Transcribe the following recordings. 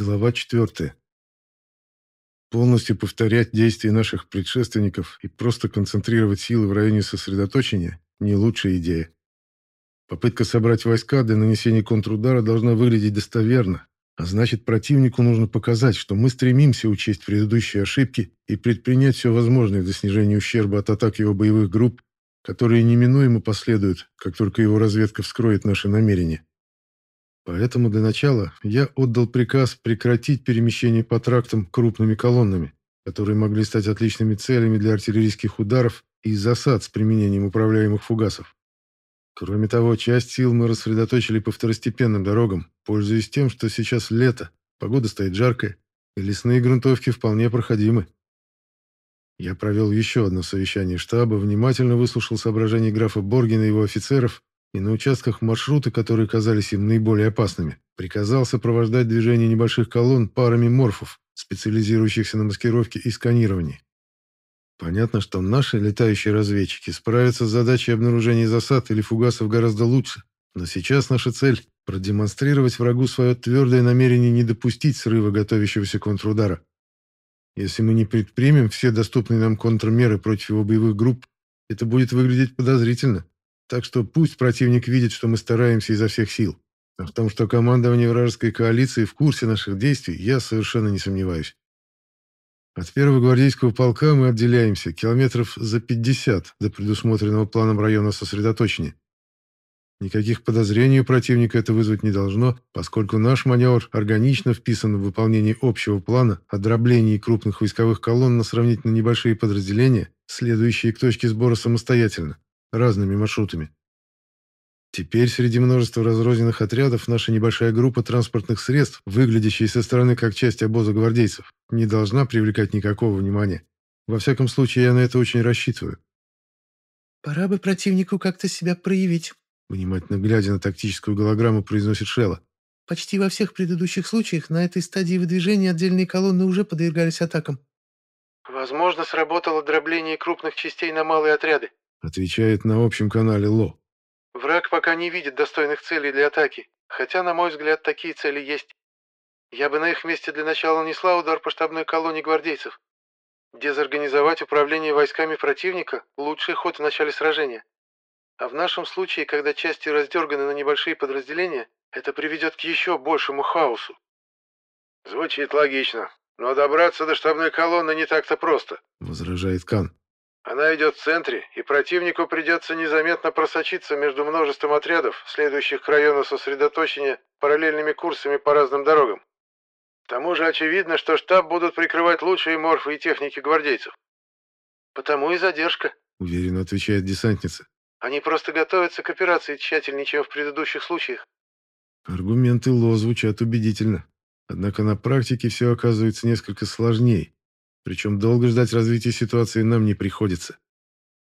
Глава 4. Полностью повторять действия наших предшественников и просто концентрировать силы в районе сосредоточения – не лучшая идея. Попытка собрать войска для нанесения контрудара должна выглядеть достоверно, а значит противнику нужно показать, что мы стремимся учесть предыдущие ошибки и предпринять все возможное для снижения ущерба от атак его боевых групп, которые неминуемо последуют, как только его разведка вскроет наши намерения. Поэтому для начала я отдал приказ прекратить перемещение по трактам крупными колоннами, которые могли стать отличными целями для артиллерийских ударов и засад с применением управляемых фугасов. Кроме того, часть сил мы рассредоточили по второстепенным дорогам, пользуясь тем, что сейчас лето, погода стоит жаркая, и лесные грунтовки вполне проходимы. Я провел еще одно совещание штаба, внимательно выслушал соображения графа Боргина и его офицеров и на участках маршрута, которые казались им наиболее опасными, приказал сопровождать движение небольших колонн парами морфов, специализирующихся на маскировке и сканировании. Понятно, что наши летающие разведчики справятся с задачей обнаружения засад или фугасов гораздо лучше, но сейчас наша цель – продемонстрировать врагу свое твердое намерение не допустить срыва готовящегося контрудара. Если мы не предпримем все доступные нам контрмеры против его боевых групп, это будет выглядеть подозрительно. Так что пусть противник видит, что мы стараемся изо всех сил. А в том, что командование вражеской коалиции в курсе наших действий, я совершенно не сомневаюсь. От первого гвардейского полка мы отделяемся километров за 50 до предусмотренного планом района сосредоточения. Никаких подозрений у противника это вызвать не должно, поскольку наш маневр органично вписан в выполнение общего плана о дроблении крупных войсковых колонн на сравнительно небольшие подразделения, следующие к точке сбора самостоятельно разными маршрутами. Теперь среди множества разрозненных отрядов наша небольшая группа транспортных средств, выглядящая со стороны как часть обоза гвардейцев, не должна привлекать никакого внимания. Во всяком случае, я на это очень рассчитываю. «Пора бы противнику как-то себя проявить», внимательно глядя на тактическую голограмму, произносит Шелла. «Почти во всех предыдущих случаях на этой стадии выдвижения отдельные колонны уже подвергались атакам». «Возможно, сработало дробление крупных частей на малые отряды», Отвечает на общем канале Ло. Враг пока не видит достойных целей для атаки, хотя, на мой взгляд, такие цели есть. Я бы на их месте для начала нанесла удар по штабной колонии гвардейцев. Дезорганизовать управление войсками противника – лучший ход в начале сражения. А в нашем случае, когда части раздерганы на небольшие подразделения, это приведет к еще большему хаосу. Звучит логично, но добраться до штабной колонны не так-то просто, возражает Кан. Она идет в центре, и противнику придется незаметно просочиться между множеством отрядов, следующих к району сосредоточения параллельными курсами по разным дорогам. К тому же очевидно, что штаб будут прикрывать лучшие морфы и техники гвардейцев. «Потому и задержка», — уверенно отвечает десантница. «Они просто готовятся к операции тщательнее, чем в предыдущих случаях». Аргументы Ло звучат убедительно. Однако на практике все оказывается несколько сложнее. Причем долго ждать развития ситуации нам не приходится.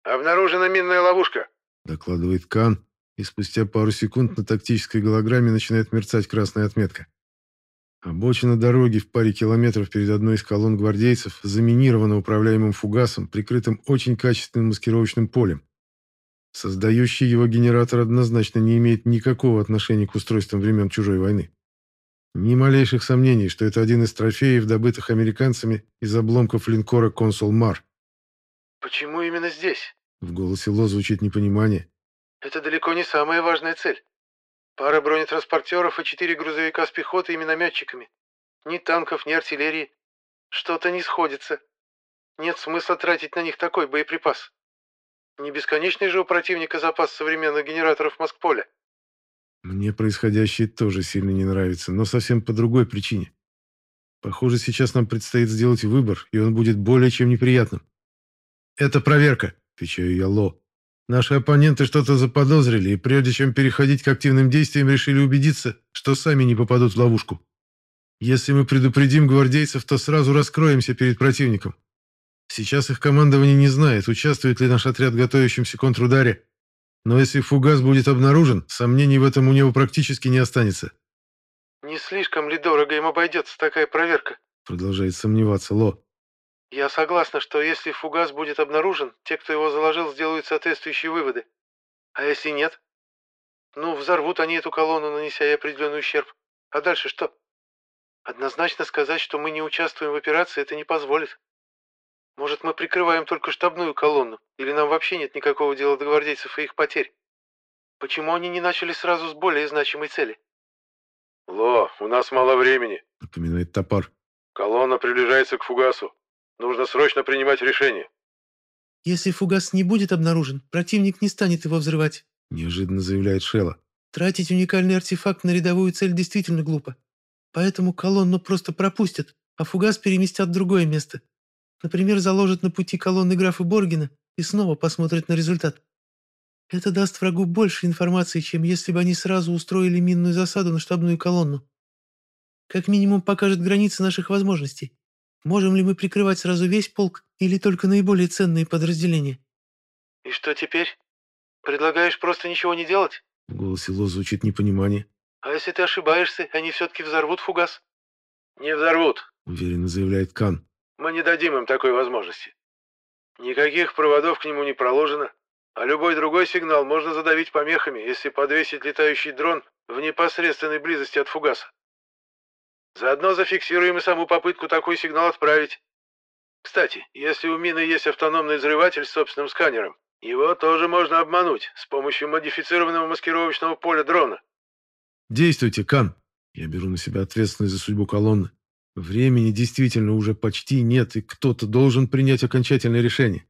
«Обнаружена минная ловушка», — докладывает Кан, и спустя пару секунд на тактической голограмме начинает мерцать красная отметка. Обочина дороги в паре километров перед одной из колонн гвардейцев заминирована управляемым фугасом, прикрытым очень качественным маскировочным полем. Создающий его генератор однозначно не имеет никакого отношения к устройствам времен чужой войны. Ни малейших сомнений, что это один из трофеев, добытых американцами из обломков линкора «Консул Мар». «Почему именно здесь?» В голосе Ло звучит непонимание. «Это далеко не самая важная цель. Пара бронетранспортеров и четыре грузовика с пехотой и минометчиками. Ни танков, ни артиллерии. Что-то не сходится. Нет смысла тратить на них такой боеприпас. Не бесконечный же у противника запас современных генераторов Москполя. Мне происходящее тоже сильно не нравится, но совсем по другой причине. Похоже, сейчас нам предстоит сделать выбор, и он будет более чем неприятным. «Это проверка», — отвечаю я Ло. «Наши оппоненты что-то заподозрили, и прежде чем переходить к активным действиям, решили убедиться, что сами не попадут в ловушку. Если мы предупредим гвардейцев, то сразу раскроемся перед противником. Сейчас их командование не знает, участвует ли наш отряд в готовящемся контрударе, но если фугас будет обнаружен, сомнений в этом у него практически не останется. «Не слишком ли дорого им обойдется такая проверка?» Продолжает сомневаться Ло. «Я согласна, что если фугас будет обнаружен, те, кто его заложил, сделают соответствующие выводы. А если нет? Ну, взорвут они эту колонну, нанеся ей определенный ущерб. А дальше что? Однозначно сказать, что мы не участвуем в операции, это не позволит. Может, мы прикрываем только штабную колонну, или нам вообще нет никакого дела до гвардейцев и их потерь? Почему они не начали сразу с более значимой цели? «Ло, у нас мало времени», — напоминает топор. «Колонна приближается к фугасу. Нужно срочно принимать решение». «Если фугас не будет обнаружен, противник не станет его взрывать», — неожиданно заявляет Шелла. «Тратить уникальный артефакт на рядовую цель действительно глупо. Поэтому колонну просто пропустят, а фугас переместят в другое место. Например, заложат на пути колонны графа Боргина и снова посмотрят на результат. Это даст врагу больше информации, чем если бы они сразу устроили минную засаду на штабную колонну. Как минимум покажет границы наших возможностей. Можем ли мы прикрывать сразу весь полк или только наиболее ценные подразделения? И что теперь? Предлагаешь просто ничего не делать? В голосе Ло звучит непонимание. А если ты ошибаешься, они все-таки взорвут фугас? Не взорвут, уверенно заявляет Кан. Мы не дадим им такой возможности. Никаких проводов к нему не проложено, а любой другой сигнал можно задавить помехами, если подвесить летающий дрон в непосредственной близости от фугаса. Заодно зафиксируем и саму попытку такой сигнал отправить. Кстати, если у мины есть автономный взрыватель с собственным сканером, его тоже можно обмануть с помощью модифицированного маскировочного поля дрона. Действуйте, Кан. Я беру на себя ответственность за судьбу колонны. Времени действительно уже почти нет, и кто-то должен принять окончательное решение.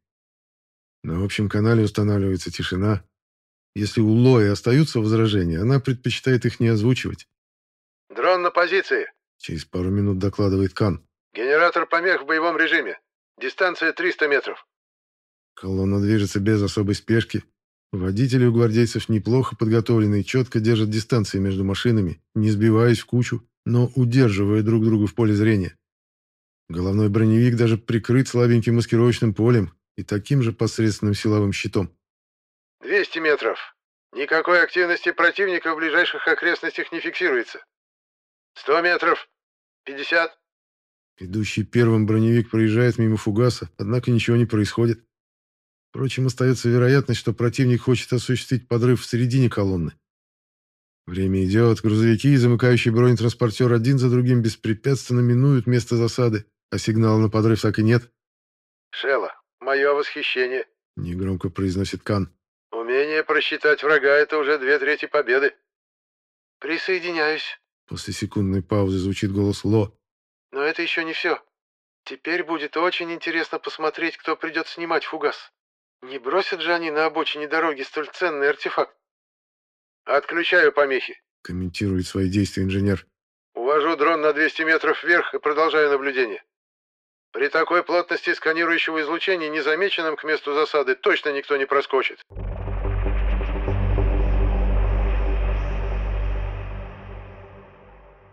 На общем канале устанавливается тишина. Если у Лои остаются возражения, она предпочитает их не озвучивать. «Дрон на позиции», — через пару минут докладывает Кан. «Генератор помех в боевом режиме. Дистанция 300 метров». Колонна движется без особой спешки. Водители у гвардейцев неплохо подготовлены и четко держат дистанции между машинами, не сбиваясь в кучу, но удерживая друг друга в поле зрения. Головной броневик даже прикрыт слабеньким маскировочным полем, и таким же посредственным силовым щитом. «200 метров. Никакой активности противника в ближайших окрестностях не фиксируется. 100 метров. 50». Идущий первым броневик проезжает мимо фугаса, однако ничего не происходит. Впрочем, остается вероятность, что противник хочет осуществить подрыв в середине колонны. Время идет, грузовики замыкающий бронетранспортер один за другим беспрепятственно минуют место засады, а сигнала на подрыв так и нет. «Шелла, Мое восхищение. Негромко произносит Кан. Умение просчитать врага — это уже две трети победы. Присоединяюсь. После секундной паузы звучит голос Ло. Но это еще не все. Теперь будет очень интересно посмотреть, кто придет снимать фугас. Не бросят же они на обочине дороги столь ценный артефакт. Отключаю помехи. Комментирует свои действия инженер. Увожу дрон на 200 метров вверх и продолжаю наблюдение. При такой плотности сканирующего излучения незамеченным к месту засады точно никто не проскочит.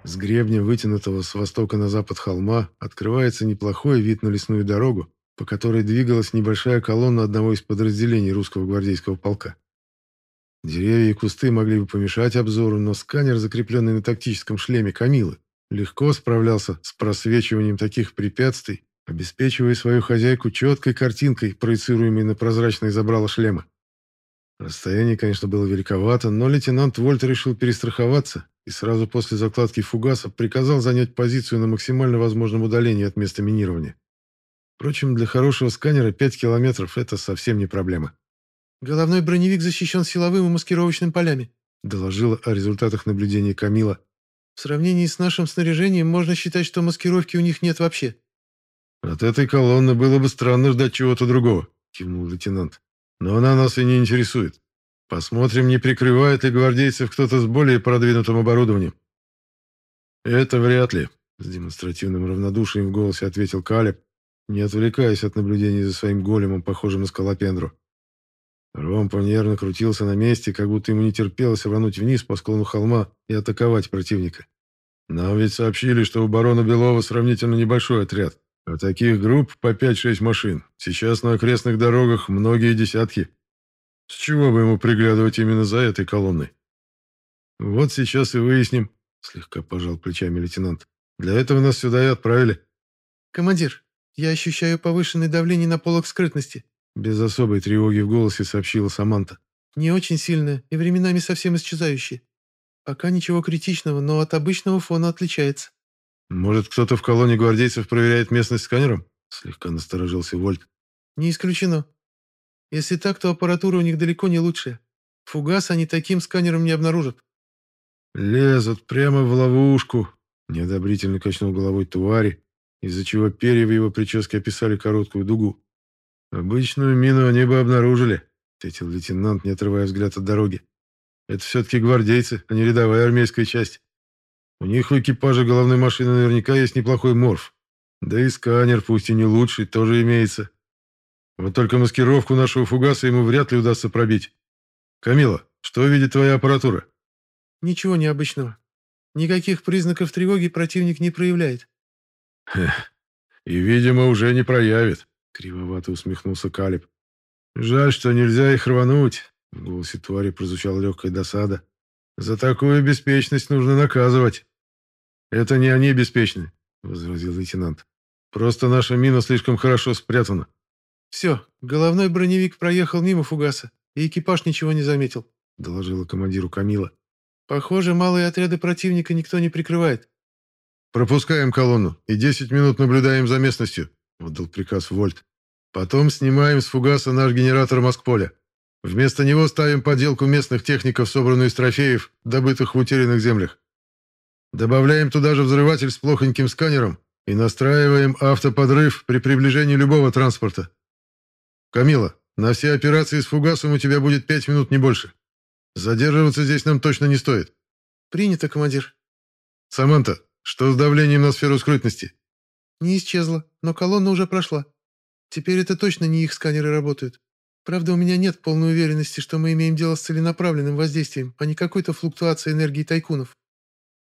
С гребня, вытянутого с востока на запад холма, открывается неплохой вид на лесную дорогу, по которой двигалась небольшая колонна одного из подразделений русского гвардейского полка. Деревья и кусты могли бы помешать обзору, но сканер, закрепленный на тактическом шлеме Камилы, легко справлялся с просвечиванием таких препятствий обеспечивая свою хозяйку четкой картинкой, проецируемой на прозрачное забрало шлема. Расстояние, конечно, было великовато, но лейтенант Вольт решил перестраховаться и сразу после закладки фугаса приказал занять позицию на максимально возможном удалении от места минирования. Впрочем, для хорошего сканера 5 километров – это совсем не проблема. «Головной броневик защищен силовым и маскировочным полями», доложила о результатах наблюдения Камила. «В сравнении с нашим снаряжением можно считать, что маскировки у них нет вообще». «От этой колонны было бы странно ждать чего-то другого», — кивнул лейтенант. «Но она нас и не интересует. Посмотрим, не прикрывает ли гвардейцев кто-то с более продвинутым оборудованием». «Это вряд ли», — с демонстративным равнодушием в голосе ответил Калеб, не отвлекаясь от наблюдений за своим големом, похожим на скалопендру. Ромпа нервно крутился на месте, как будто ему не терпелось рвануть вниз по склону холма и атаковать противника. «Нам ведь сообщили, что у барона Белова сравнительно небольшой отряд. А таких групп по 5-6 машин. Сейчас на окрестных дорогах многие десятки. С чего бы ему приглядывать именно за этой колонной? Вот сейчас и выясним, слегка пожал плечами лейтенант. Для этого нас сюда и отправили. Командир, я ощущаю повышенное давление на полок скрытности. Без особой тревоги в голосе сообщила Саманта. Не очень сильное и временами совсем исчезающее. Пока ничего критичного, но от обычного фона отличается. Может, кто-то в колонии гвардейцев проверяет местность сканером? Слегка насторожился Вольт. Не исключено. Если так, то аппаратура у них далеко не лучшая. Фугас они таким сканером не обнаружат. Лезут прямо в ловушку, неодобрительно качнул головой Туари, из-за чего перья в его прическе описали короткую дугу. Обычную мину они бы обнаружили, ответил лейтенант, не отрывая взгляд от дороги. Это все-таки гвардейцы, а не рядовая армейская часть. У них в экипаже головной машины наверняка есть неплохой морф. Да и сканер, пусть и не лучший, тоже имеется. Вот только маскировку нашего фугаса ему вряд ли удастся пробить. Камила, что видит твоя аппаратура? Ничего необычного. Никаких признаков тревоги противник не проявляет. И, видимо, уже не проявит, кривовато усмехнулся Калиб. Жаль, что нельзя их рвануть. В голосе твари прозвучала легкая досада. За такую беспечность нужно наказывать. Это не они беспечны, возразил лейтенант. Просто наша мина слишком хорошо спрятана. Все, головной броневик проехал мимо фугаса, и экипаж ничего не заметил, доложила командиру Камила. Похоже, малые отряды противника никто не прикрывает. Пропускаем колонну и 10 минут наблюдаем за местностью, отдал приказ Вольт. Потом снимаем с фугаса наш генератор Москполя. Вместо него ставим подделку местных техников, собранную из трофеев, добытых в утерянных землях. Добавляем туда же взрыватель с плохоньким сканером и настраиваем автоподрыв при приближении любого транспорта. Камила, на все операции с фугасом у тебя будет пять минут, не больше. Задерживаться здесь нам точно не стоит. Принято, командир. Саманта, что с давлением на сферу скрытности? Не исчезла, но колонна уже прошла. Теперь это точно не их сканеры работают. Правда, у меня нет полной уверенности, что мы имеем дело с целенаправленным воздействием, а не какой-то флуктуацией энергии тайкунов.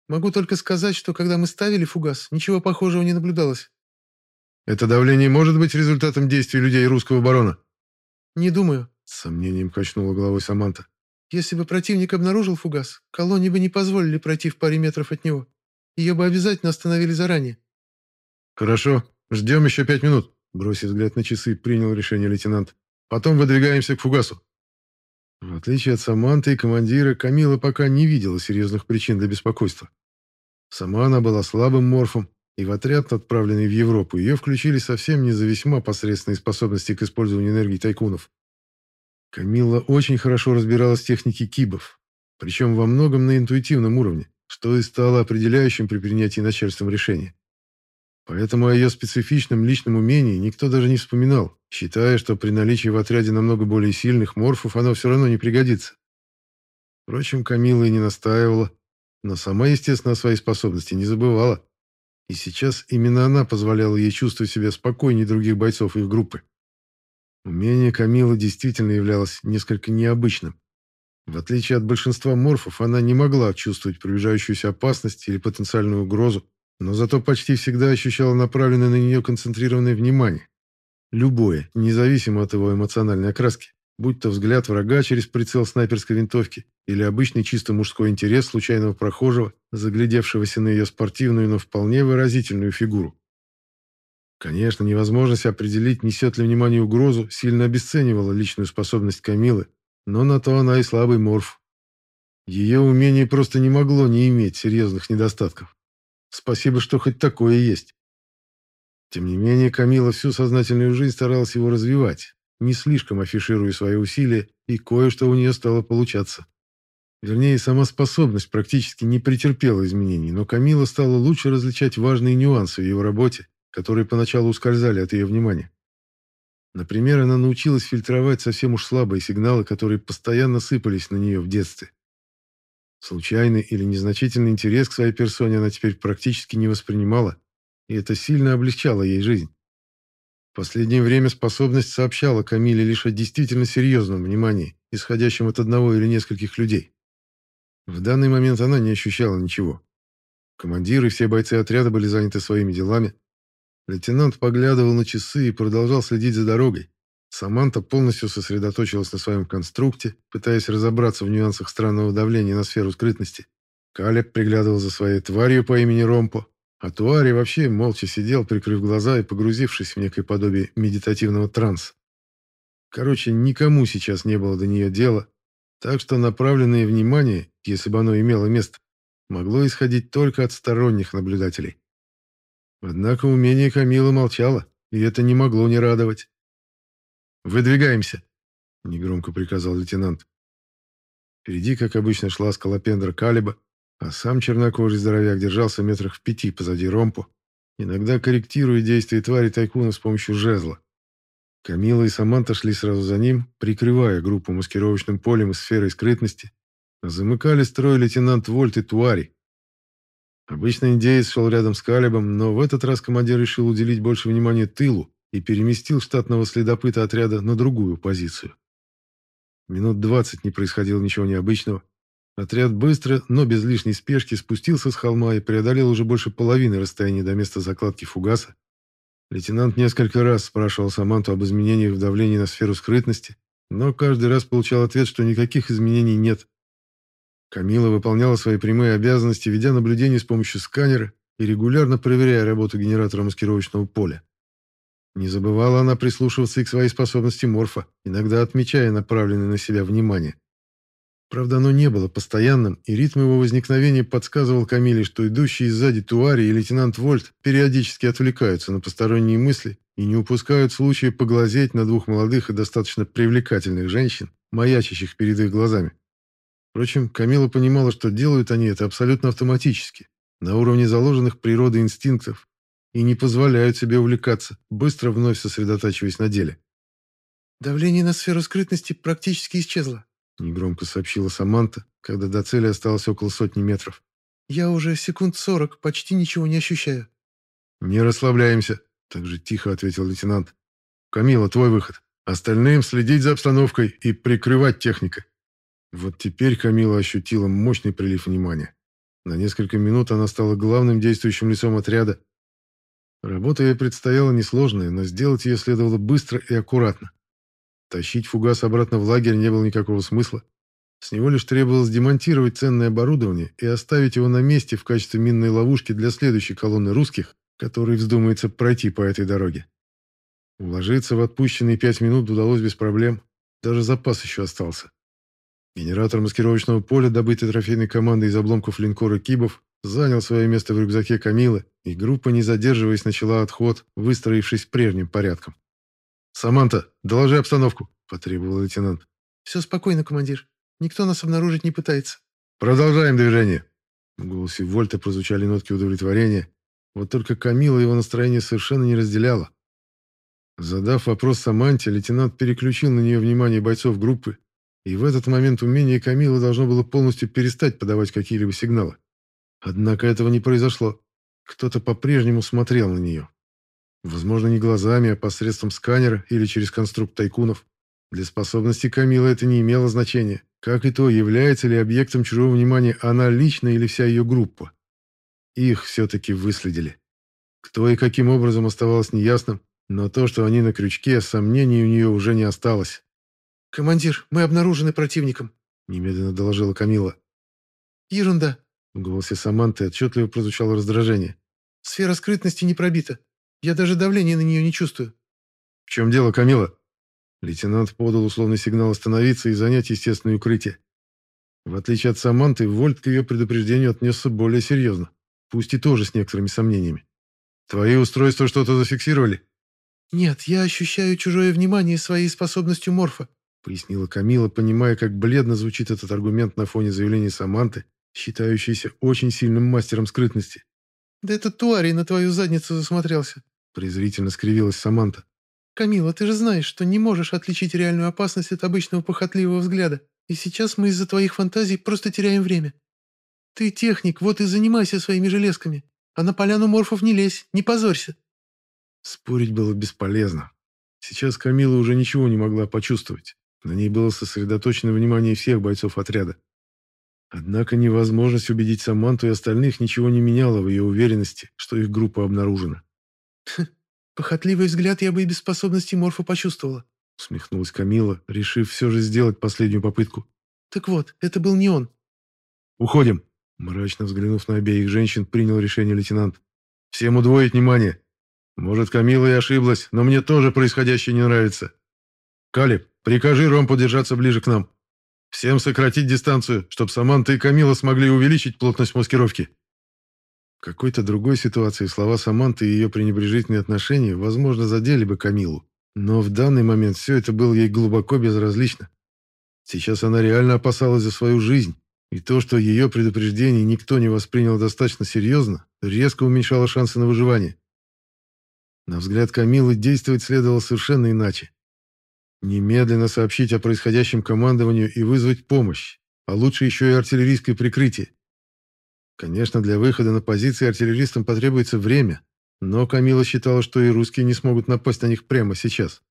Могу только сказать, что когда мы ставили фугас, ничего похожего не наблюдалось. Это давление может быть результатом действий людей русского барона? Не думаю. С сомнением качнула головой Саманта. Если бы противник обнаружил фугас, колонии бы не позволили пройти в паре метров от него. Ее бы обязательно остановили заранее. Хорошо, ждем еще пять минут. Бросив взгляд на часы, принял решение лейтенант. Потом выдвигаемся к фугасу. В отличие от Саманты и командира, Камила пока не видела серьезных причин для беспокойства. Сама она была слабым морфом, и в отряд, отправленный в Европу, ее включили совсем не за весьма посредственные способности к использованию энергии тайкунов. Камила очень хорошо разбиралась в технике кибов, причем во многом на интуитивном уровне, что и стало определяющим при принятии начальством решения. Поэтому о ее специфичном личном умении никто даже не вспоминал, считая, что при наличии в отряде намного более сильных морфов оно все равно не пригодится. Впрочем, Камила и не настаивала, но сама, естественно, о своей способности не забывала. И сейчас именно она позволяла ей чувствовать себя спокойнее других бойцов их группы. Умение Камилы действительно являлось несколько необычным. В отличие от большинства морфов, она не могла чувствовать приближающуюся опасность или потенциальную угрозу, но зато почти всегда ощущала направленное на нее концентрированное внимание. Любое, независимо от его эмоциональной окраски, будь то взгляд врага через прицел снайперской винтовки или обычный чисто мужской интерес случайного прохожего, заглядевшегося на ее спортивную, но вполне выразительную фигуру. Конечно, невозможность определить, несет ли внимание угрозу, сильно обесценивала личную способность Камилы, но на то она и слабый морф. Ее умение просто не могло не иметь серьезных недостатков. Спасибо, что хоть такое есть. Тем не менее, Камила всю сознательную жизнь старалась его развивать, не слишком афишируя свои усилия, и кое-что у нее стало получаться. Вернее, сама способность практически не претерпела изменений, но Камила стала лучше различать важные нюансы в его работе, которые поначалу ускользали от ее внимания. Например, она научилась фильтровать совсем уж слабые сигналы, которые постоянно сыпались на нее в детстве. Случайный или незначительный интерес к своей персоне она теперь практически не воспринимала, и это сильно облегчало ей жизнь. В последнее время способность сообщала Камиле лишь о действительно серьезном внимании, исходящем от одного или нескольких людей. В данный момент она не ощущала ничего. Командиры и все бойцы отряда были заняты своими делами. Лейтенант поглядывал на часы и продолжал следить за дорогой, Саманта полностью сосредоточилась на своем конструкте, пытаясь разобраться в нюансах странного давления на сферу скрытности. Калеб приглядывал за своей тварью по имени Ромпо, а Туари вообще молча сидел, прикрыв глаза и погрузившись в некое подобие медитативного транса. Короче, никому сейчас не было до нее дела, так что направленное внимание, если бы оно имело место, могло исходить только от сторонних наблюдателей. Однако умение Камилы молчало, и это не могло не радовать. «Выдвигаемся», — негромко приказал лейтенант. Впереди, как обычно, шла скалопендра Калиба, а сам чернокожий здоровяк держался метрах в пяти позади ромпу, иногда корректируя действия твари тайкуна с помощью жезла. Камила и Саманта шли сразу за ним, прикрывая группу маскировочным полем и сферой скрытности, а замыкали строй лейтенант Вольт и Туари. Обычно индеец шел рядом с Калибом, но в этот раз командир решил уделить больше внимания тылу и переместил штатного следопыта отряда на другую позицию. Минут двадцать не происходило ничего необычного. Отряд быстро, но без лишней спешки спустился с холма и преодолел уже больше половины расстояния до места закладки фугаса. Лейтенант несколько раз спрашивал Саманту об изменениях в давлении на сферу скрытности, но каждый раз получал ответ, что никаких изменений нет. Камила выполняла свои прямые обязанности, ведя наблюдение с помощью сканера и регулярно проверяя работу генератора маскировочного поля. Не забывала она прислушиваться и к своей способности морфа, иногда отмечая направленное на себя внимание. Правда, оно не было постоянным, и ритм его возникновения подсказывал Камиле, что идущие сзади Туари и лейтенант Вольт периодически отвлекаются на посторонние мысли и не упускают случая поглазеть на двух молодых и достаточно привлекательных женщин, маячащих перед их глазами. Впрочем, Камила понимала, что делают они это абсолютно автоматически, на уровне заложенных природой инстинктов, и не позволяют себе увлекаться, быстро вновь сосредотачиваясь на деле. «Давление на сферу скрытности практически исчезло», — негромко сообщила Саманта, когда до цели осталось около сотни метров. «Я уже секунд сорок почти ничего не ощущаю». «Не расслабляемся», — также тихо ответил лейтенант. «Камила, твой выход. Остальным следить за обстановкой и прикрывать техникой». Вот теперь Камила ощутила мощный прилив внимания. На несколько минут она стала главным действующим лицом отряда Работа ей предстояла несложная, но сделать ее следовало быстро и аккуратно. Тащить фугас обратно в лагерь не было никакого смысла. С него лишь требовалось демонтировать ценное оборудование и оставить его на месте в качестве минной ловушки для следующей колонны русских, которые вздумается пройти по этой дороге. Уложиться в отпущенные пять минут удалось без проблем. Даже запас еще остался. Генератор маскировочного поля, добытый трофейной командой из обломков линкора «Кибов», занял свое место в рюкзаке Камилы, и группа, не задерживаясь, начала отход, выстроившись прежним порядком. «Саманта, доложи обстановку», — потребовал лейтенант. «Все спокойно, командир. Никто нас обнаружить не пытается». «Продолжаем движение». В голосе Вольта прозвучали нотки удовлетворения. Вот только Камила его настроение совершенно не разделяла. Задав вопрос Саманте, лейтенант переключил на нее внимание бойцов группы, и в этот момент умение Камилы должно было полностью перестать подавать какие-либо сигналы. Однако этого не произошло. Кто-то по-прежнему смотрел на нее. Возможно, не глазами, а посредством сканера или через конструкт тайкунов. Для способности Камилы это не имело значения, как и то, является ли объектом чужого внимания она лично или вся ее группа. Их все-таки выследили. Кто и каким образом оставалось неясным, но то, что они на крючке, сомнений у нее уже не осталось. «Командир, мы обнаружены противником», — немедленно доложила Камила. «Ерунда. В голосе Саманты отчетливо прозвучало раздражение. «Сфера скрытности не пробита. Я даже давления на нее не чувствую». «В чем дело, Камила?» Лейтенант подал условный сигнал остановиться и занять естественное укрытие. В отличие от Саманты, Вольт к ее предупреждению отнесся более серьезно, пусть и тоже с некоторыми сомнениями. «Твои устройства что-то зафиксировали?» «Нет, я ощущаю чужое внимание своей способностью морфа», пояснила Камила, понимая, как бледно звучит этот аргумент на фоне заявления Саманты считающийся очень сильным мастером скрытности. «Да этот Туарий на твою задницу засмотрелся», — презрительно скривилась Саманта. «Камила, ты же знаешь, что не можешь отличить реальную опасность от обычного похотливого взгляда, и сейчас мы из-за твоих фантазий просто теряем время. Ты техник, вот и занимайся своими железками, а на поляну морфов не лезь, не позорься». Спорить было бесполезно. Сейчас Камила уже ничего не могла почувствовать. На ней было сосредоточено внимание всех бойцов отряда. Однако невозможность убедить Саманту и остальных ничего не меняло в ее уверенности, что их группа обнаружена. «Похотливый взгляд я бы и без способности морфа почувствовала», усмехнулась Камила, решив все же сделать последнюю попытку. «Так вот, это был не он». «Уходим», мрачно взглянув на обеих женщин, принял решение лейтенант. «Всем удвоить внимание. Может, Камила и ошиблась, но мне тоже происходящее не нравится. Калиб, прикажи Ромпу держаться ближе к нам». Всем сократить дистанцию, чтобы Саманта и Камила смогли увеличить плотность маскировки. В какой-то другой ситуации слова Саманты и ее пренебрежительные отношения, возможно, задели бы Камилу. Но в данный момент все это было ей глубоко безразлично. Сейчас она реально опасалась за свою жизнь, и то, что ее предупреждение никто не воспринял достаточно серьезно, резко уменьшало шансы на выживание. На взгляд Камилы действовать следовало совершенно иначе. Немедленно сообщить о происходящем командованию и вызвать помощь, а лучше еще и артиллерийское прикрытие. Конечно, для выхода на позиции артиллеристам потребуется время, но Камила считала, что и русские не смогут напасть на них прямо сейчас.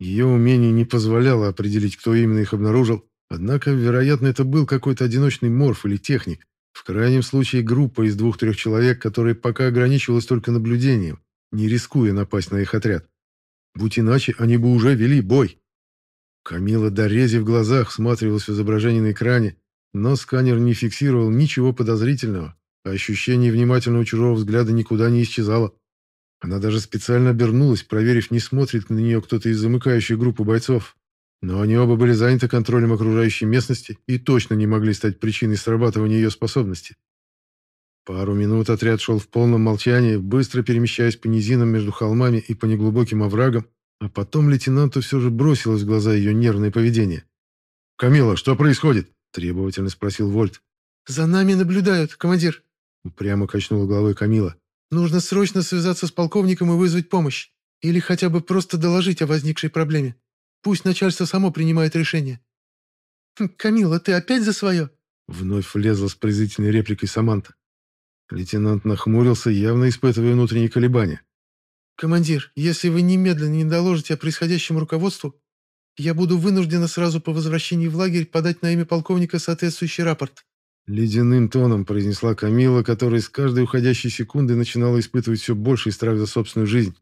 Ее умение не позволяло определить, кто именно их обнаружил, однако, вероятно, это был какой-то одиночный морф или техник, в крайнем случае группа из двух-трех человек, которая пока ограничивалась только наблюдением, не рискуя напасть на их отряд. Будь иначе, они бы уже вели бой. Камила, дорезив в глазах, всматривалась в изображение на экране, но сканер не фиксировал ничего подозрительного, а ощущение внимательного чужого взгляда никуда не исчезало. Она даже специально обернулась, проверив, не смотрит на нее кто-то из замыкающей группы бойцов. Но они оба были заняты контролем окружающей местности и точно не могли стать причиной срабатывания ее способности. Пару минут отряд шел в полном молчании, быстро перемещаясь по низинам между холмами и по неглубоким оврагам, а потом лейтенанту все же бросилось в глаза ее нервное поведение. «Камила, что происходит?» – требовательно спросил Вольт. «За нами наблюдают, командир», – упрямо качнула головой Камила. «Нужно срочно связаться с полковником и вызвать помощь. Или хотя бы просто доложить о возникшей проблеме. Пусть начальство само принимает решение». «Хм, «Камила, ты опять за свое?» Вновь влезла с презрительной репликой Саманта. Лейтенант нахмурился, явно испытывая внутренние колебания. «Командир, если вы немедленно не доложите о происходящем руководству, я буду вынуждена сразу по возвращении в лагерь подать на имя полковника соответствующий рапорт». Ледяным тоном произнесла Камила, которая с каждой уходящей секунды начинала испытывать все больший страх за собственную жизнь.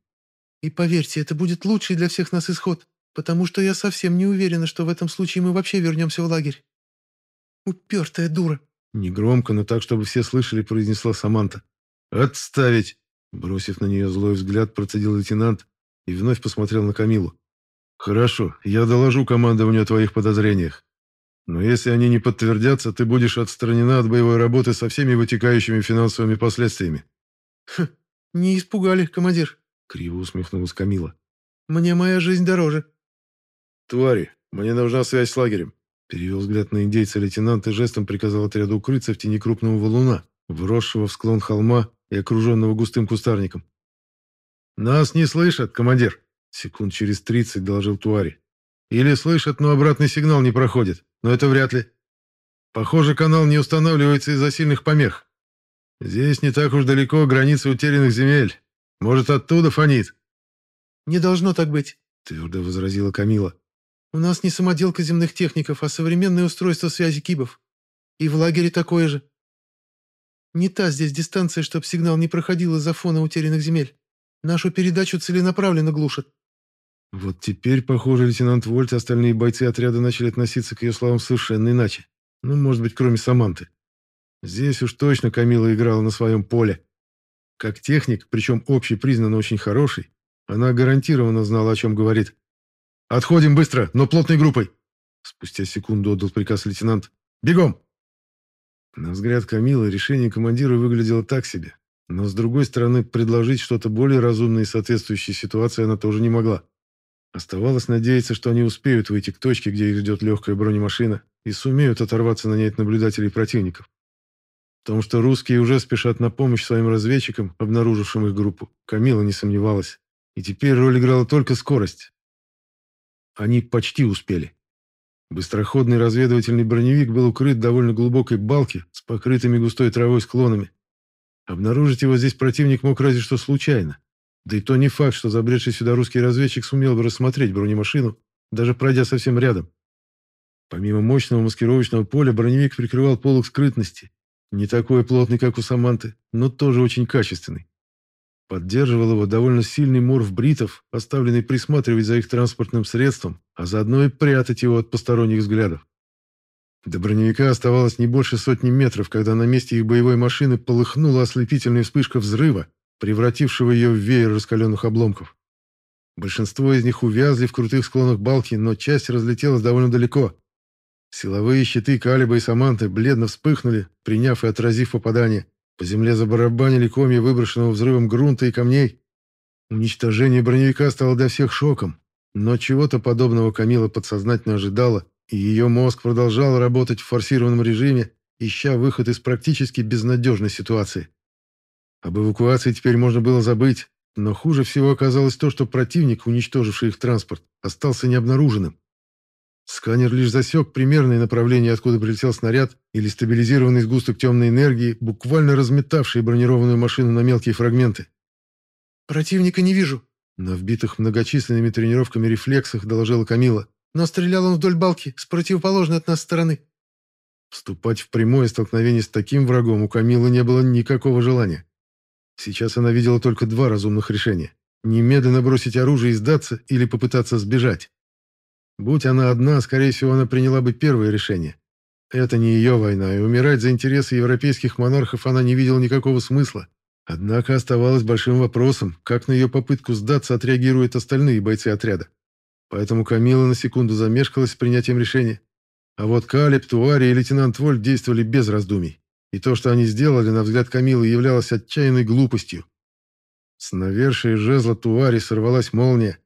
«И поверьте, это будет лучший для всех нас исход, потому что я совсем не уверена, что в этом случае мы вообще вернемся в лагерь». «Упертая дура», Негромко, но так, чтобы все слышали, произнесла Саманта. «Отставить!» Бросив на нее злой взгляд, процедил лейтенант и вновь посмотрел на Камилу. «Хорошо, я доложу командованию о твоих подозрениях. Но если они не подтвердятся, ты будешь отстранена от боевой работы со всеми вытекающими финансовыми последствиями». «Хм, не испугали, командир», — криво усмехнулась Камила. «Мне моя жизнь дороже». «Твари, мне нужна связь с лагерем. Перевел взгляд на индейца лейтенант и жестом приказал отряду укрыться в тени крупного валуна, вросшего в склон холма и окруженного густым кустарником. «Нас не слышат, командир!» Секунд через тридцать доложил Туари. «Или слышат, но обратный сигнал не проходит. Но это вряд ли. Похоже, канал не устанавливается из-за сильных помех. Здесь не так уж далеко граница утерянных земель. Может, оттуда фонит?» «Не должно так быть», — твердо возразила Камила. У нас не самоделка земных техников, а современное устройство связи кибов. И в лагере такое же. Не та здесь дистанция, чтобы сигнал не проходил из-за фона утерянных земель. Нашу передачу целенаправленно глушат. Вот теперь, похоже, лейтенант Вольт и остальные бойцы отряда начали относиться к ее словам совершенно иначе. Ну, может быть, кроме Саманты. Здесь уж точно Камила играла на своем поле. Как техник, причем общепризнанно очень хороший, она гарантированно знала, о чем говорит. «Отходим быстро, но плотной группой!» Спустя секунду отдал приказ лейтенант. «Бегом!» На взгляд Камилы решение командира выглядело так себе. Но, с другой стороны, предложить что-то более разумное и соответствующее ситуации она тоже не могла. Оставалось надеяться, что они успеют выйти к точке, где их ждет легкая бронемашина, и сумеют оторваться на ней от наблюдателей противников. В том, что русские уже спешат на помощь своим разведчикам, обнаружившим их группу, Камила не сомневалась. И теперь роль играла только скорость. Они почти успели. Быстроходный разведывательный броневик был укрыт довольно глубокой балке с покрытыми густой травой склонами. Обнаружить его здесь противник мог разве что случайно. Да и то не факт, что забредший сюда русский разведчик сумел бы рассмотреть бронемашину, даже пройдя совсем рядом. Помимо мощного маскировочного поля, броневик прикрывал полок скрытности. Не такой плотный, как у Саманты, но тоже очень качественный. Поддерживал его довольно сильный морф бритов, оставленный присматривать за их транспортным средством, а заодно и прятать его от посторонних взглядов. До броневика оставалось не больше сотни метров, когда на месте их боевой машины полыхнула ослепительная вспышка взрыва, превратившего ее в веер раскаленных обломков. Большинство из них увязли в крутых склонах балки, но часть разлетелась довольно далеко. Силовые щиты Калиба и Саманты бледно вспыхнули, приняв и отразив попадание. По земле забарабанили комья выброшенного взрывом грунта и камней. Уничтожение броневика стало для всех шоком, но чего-то подобного Камила подсознательно ожидала, и ее мозг продолжал работать в форсированном режиме, ища выход из практически безнадежной ситуации. Об эвакуации теперь можно было забыть, но хуже всего оказалось то, что противник, уничтоживший их транспорт, остался необнаруженным. Сканер лишь засек примерное направление, откуда прилетел снаряд, или стабилизированный сгусток темной энергии, буквально разметавший бронированную машину на мелкие фрагменты. «Противника не вижу», — на вбитых многочисленными тренировками рефлексах доложила Камила. «Но стрелял он вдоль балки, с противоположной от нас стороны». Вступать в прямое столкновение с таким врагом у Камилы не было никакого желания. Сейчас она видела только два разумных решения. Немедленно бросить оружие и сдаться или попытаться сбежать. Будь она одна, скорее всего, она приняла бы первое решение. Это не ее война, и умирать за интересы европейских монархов она не видела никакого смысла. Однако оставалось большим вопросом, как на ее попытку сдаться отреагируют остальные бойцы отряда. Поэтому Камила на секунду замешкалась с принятием решения. А вот Калеб, Туари и лейтенант Вольт действовали без раздумий. И то, что они сделали, на взгляд Камилы, являлось отчаянной глупостью. С навершия жезла Туари сорвалась молния,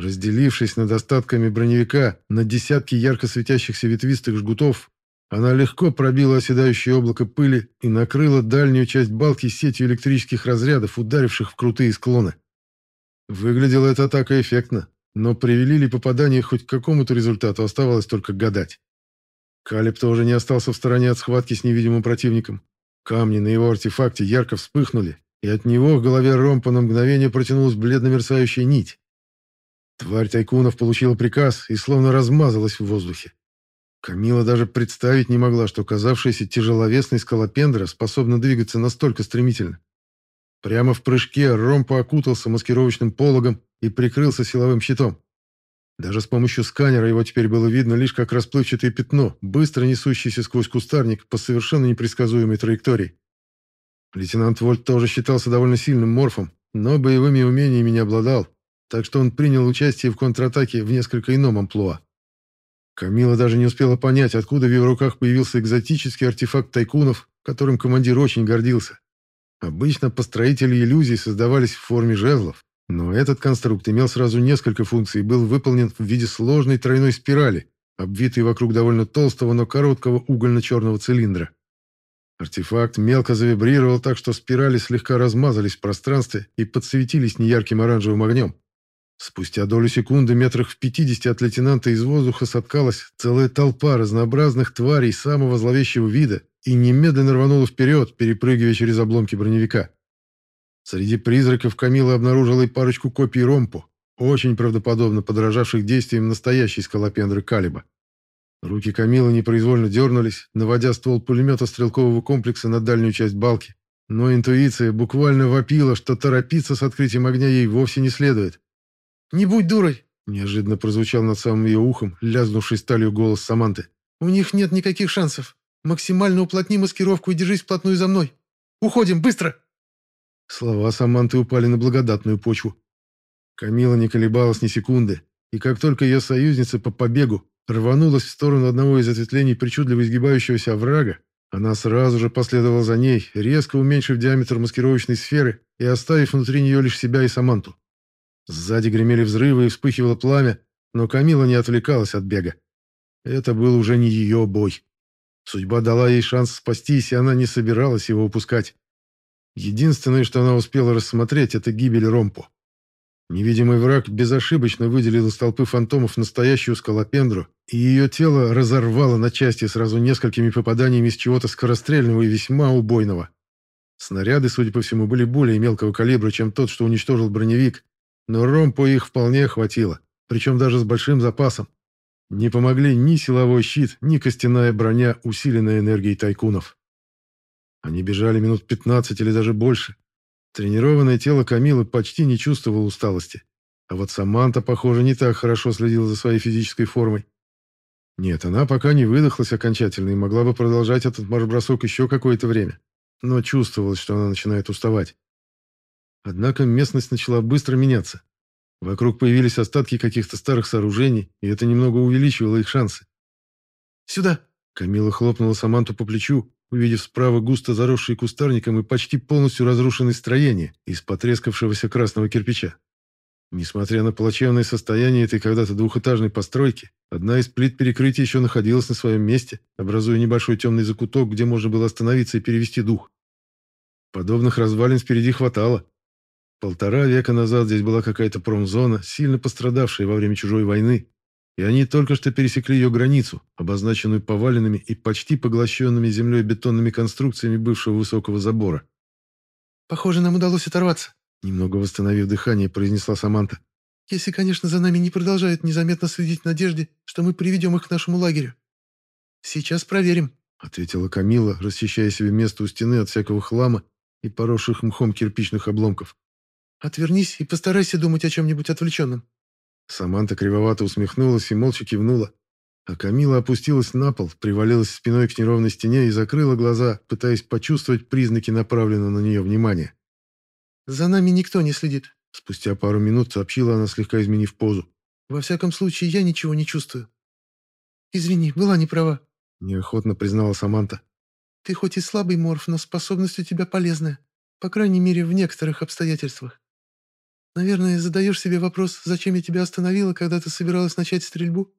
Разделившись над остатками броневика на десятки ярко светящихся ветвистых жгутов, она легко пробила оседающее облако пыли и накрыла дальнюю часть балки сетью электрических разрядов, ударивших в крутые склоны. Выглядела эта атака эффектно, но привели ли попадание хоть к какому-то результату, оставалось только гадать. Калиб тоже не остался в стороне от схватки с невидимым противником. Камни на его артефакте ярко вспыхнули, и от него в голове Ромпа на мгновение протянулась бледно-мерцающая нить. Тварь Тайкунов получила приказ и словно размазалась в воздухе. Камила даже представить не могла, что казавшаяся тяжеловесной скалопендра способна двигаться настолько стремительно. Прямо в прыжке Ромпо окутался маскировочным пологом и прикрылся силовым щитом. Даже с помощью сканера его теперь было видно лишь как расплывчатое пятно, быстро несущееся сквозь кустарник по совершенно непредсказуемой траектории. Лейтенант Вольт тоже считался довольно сильным морфом, но боевыми умениями не обладал, так что он принял участие в контратаке в несколько ином амплуа. Камила даже не успела понять, откуда в его руках появился экзотический артефакт тайкунов, которым командир очень гордился. Обычно построители иллюзий создавались в форме жезлов, но этот конструкт имел сразу несколько функций и был выполнен в виде сложной тройной спирали, обвитой вокруг довольно толстого, но короткого угольно-черного цилиндра. Артефакт мелко завибрировал так, что спирали слегка размазались в пространстве и подсветились неярким оранжевым огнем. Спустя долю секунды метрах в пятидесяти от лейтенанта из воздуха соткалась целая толпа разнообразных тварей самого зловещего вида и немедленно рванула вперед, перепрыгивая через обломки броневика. Среди призраков Камила обнаружила и парочку копий Ромпо, очень правдоподобно подражавших действиям настоящей скалопендры Калиба. Руки Камилы непроизвольно дернулись, наводя ствол пулемета стрелкового комплекса на дальнюю часть балки, но интуиция буквально вопила, что торопиться с открытием огня ей вовсе не следует. «Не будь дурой!» – неожиданно прозвучал над самым ее ухом, лязнувший сталью голос Саманты. «У них нет никаких шансов. Максимально уплотни маскировку и держись вплотную за мной. Уходим, быстро!» Слова Саманты упали на благодатную почву. Камила не колебалась ни секунды, и как только ее союзница по побегу рванулась в сторону одного из ответвлений причудливо изгибающегося оврага, она сразу же последовала за ней, резко уменьшив диаметр маскировочной сферы и оставив внутри нее лишь себя и Саманту. Сзади гремели взрывы и вспыхивало пламя, но Камила не отвлекалась от бега. Это был уже не ее бой. Судьба дала ей шанс спастись, и она не собиралась его упускать. Единственное, что она успела рассмотреть, это гибель Ромпо. Невидимый враг безошибочно выделил из толпы фантомов настоящую скалопендру, и ее тело разорвало на части сразу несколькими попаданиями из чего-то скорострельного и весьма убойного. Снаряды, судя по всему, были более мелкого калибра, чем тот, что уничтожил броневик, но ромпу их вполне хватило, причем даже с большим запасом. Не помогли ни силовой щит, ни костяная броня, усиленная энергией тайкунов. Они бежали минут 15 или даже больше. Тренированное тело Камилы почти не чувствовало усталости. А вот Саманта, похоже, не так хорошо следила за своей физической формой. Нет, она пока не выдохлась окончательно и могла бы продолжать этот марш-бросок еще какое-то время. Но чувствовалось, что она начинает уставать. Однако местность начала быстро меняться. Вокруг появились остатки каких-то старых сооружений, и это немного увеличивало их шансы. «Сюда!» Камила хлопнула Саманту по плечу, увидев справа густо заросшие кустарником и почти полностью разрушенное строение из потрескавшегося красного кирпича. Несмотря на плачевное состояние этой когда-то двухэтажной постройки, одна из плит перекрытия еще находилась на своем месте, образуя небольшой темный закуток, где можно было остановиться и перевести дух. Подобных развалин впереди хватало. Полтора века назад здесь была какая-то промзона, сильно пострадавшая во время чужой войны, и они только что пересекли ее границу, обозначенную поваленными и почти поглощенными землей бетонными конструкциями бывшего высокого забора. «Похоже, нам удалось оторваться», Немного восстановив дыхание, произнесла Саманта. «Если, конечно, за нами не продолжают незаметно следить надежде, что мы приведем их к нашему лагерю. Сейчас проверим», — ответила Камила, расчищая себе место у стены от всякого хлама и поросших мхом кирпичных обломков. «Отвернись и постарайся думать о чем-нибудь отвлеченном». Саманта кривовато усмехнулась и молча кивнула. А Камила опустилась на пол, привалилась спиной к неровной стене и закрыла глаза, пытаясь почувствовать признаки направленного на нее внимания. «За нами никто не следит», — спустя пару минут сообщила она, слегка изменив позу. «Во всяком случае, я ничего не чувствую». «Извини, была не права», — неохотно признала Саманта. «Ты хоть и слабый морф, но способность у тебя полезная. По крайней мере, в некоторых обстоятельствах. Наверное, задаешь себе вопрос, зачем я тебя остановила, когда ты собиралась начать стрельбу?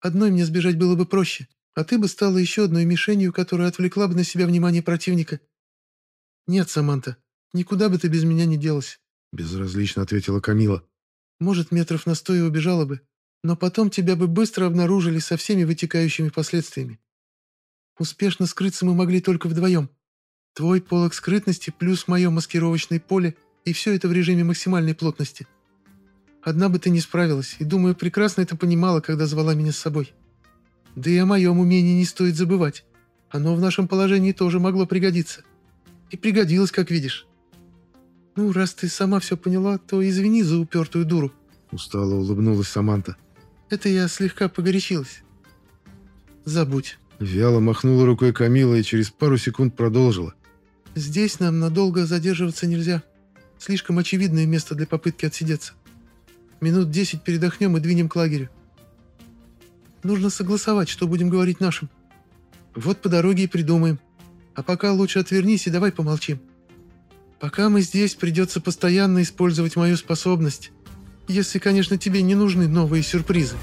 Одной мне сбежать было бы проще, а ты бы стала еще одной мишенью, которая отвлекла бы на себя внимание противника. Нет, Саманта, «Никуда бы ты без меня не делась», — безразлично ответила Камила. «Может, метров на сто и убежала бы, но потом тебя бы быстро обнаружили со всеми вытекающими последствиями. Успешно скрыться мы могли только вдвоем. Твой полог скрытности плюс мое маскировочное поле, и все это в режиме максимальной плотности. Одна бы ты не справилась, и, думаю, прекрасно это понимала, когда звала меня с собой. Да и о моем умении не стоит забывать. Оно в нашем положении тоже могло пригодиться. И пригодилось, как видишь. «Ну, раз ты сама все поняла, то извини за упертую дуру», — устало улыбнулась Саманта. «Это я слегка погорячилась». «Забудь». Вяло махнула рукой Камила и через пару секунд продолжила. «Здесь нам надолго задерживаться нельзя. Слишком очевидное место для попытки отсидеться. Минут десять передохнем и двинем к лагерю. Нужно согласовать, что будем говорить нашим. Вот по дороге и придумаем. А пока лучше отвернись и давай помолчим». Пока мы здесь, придется постоянно использовать мою способность. Если, конечно, тебе не нужны новые сюрпризы».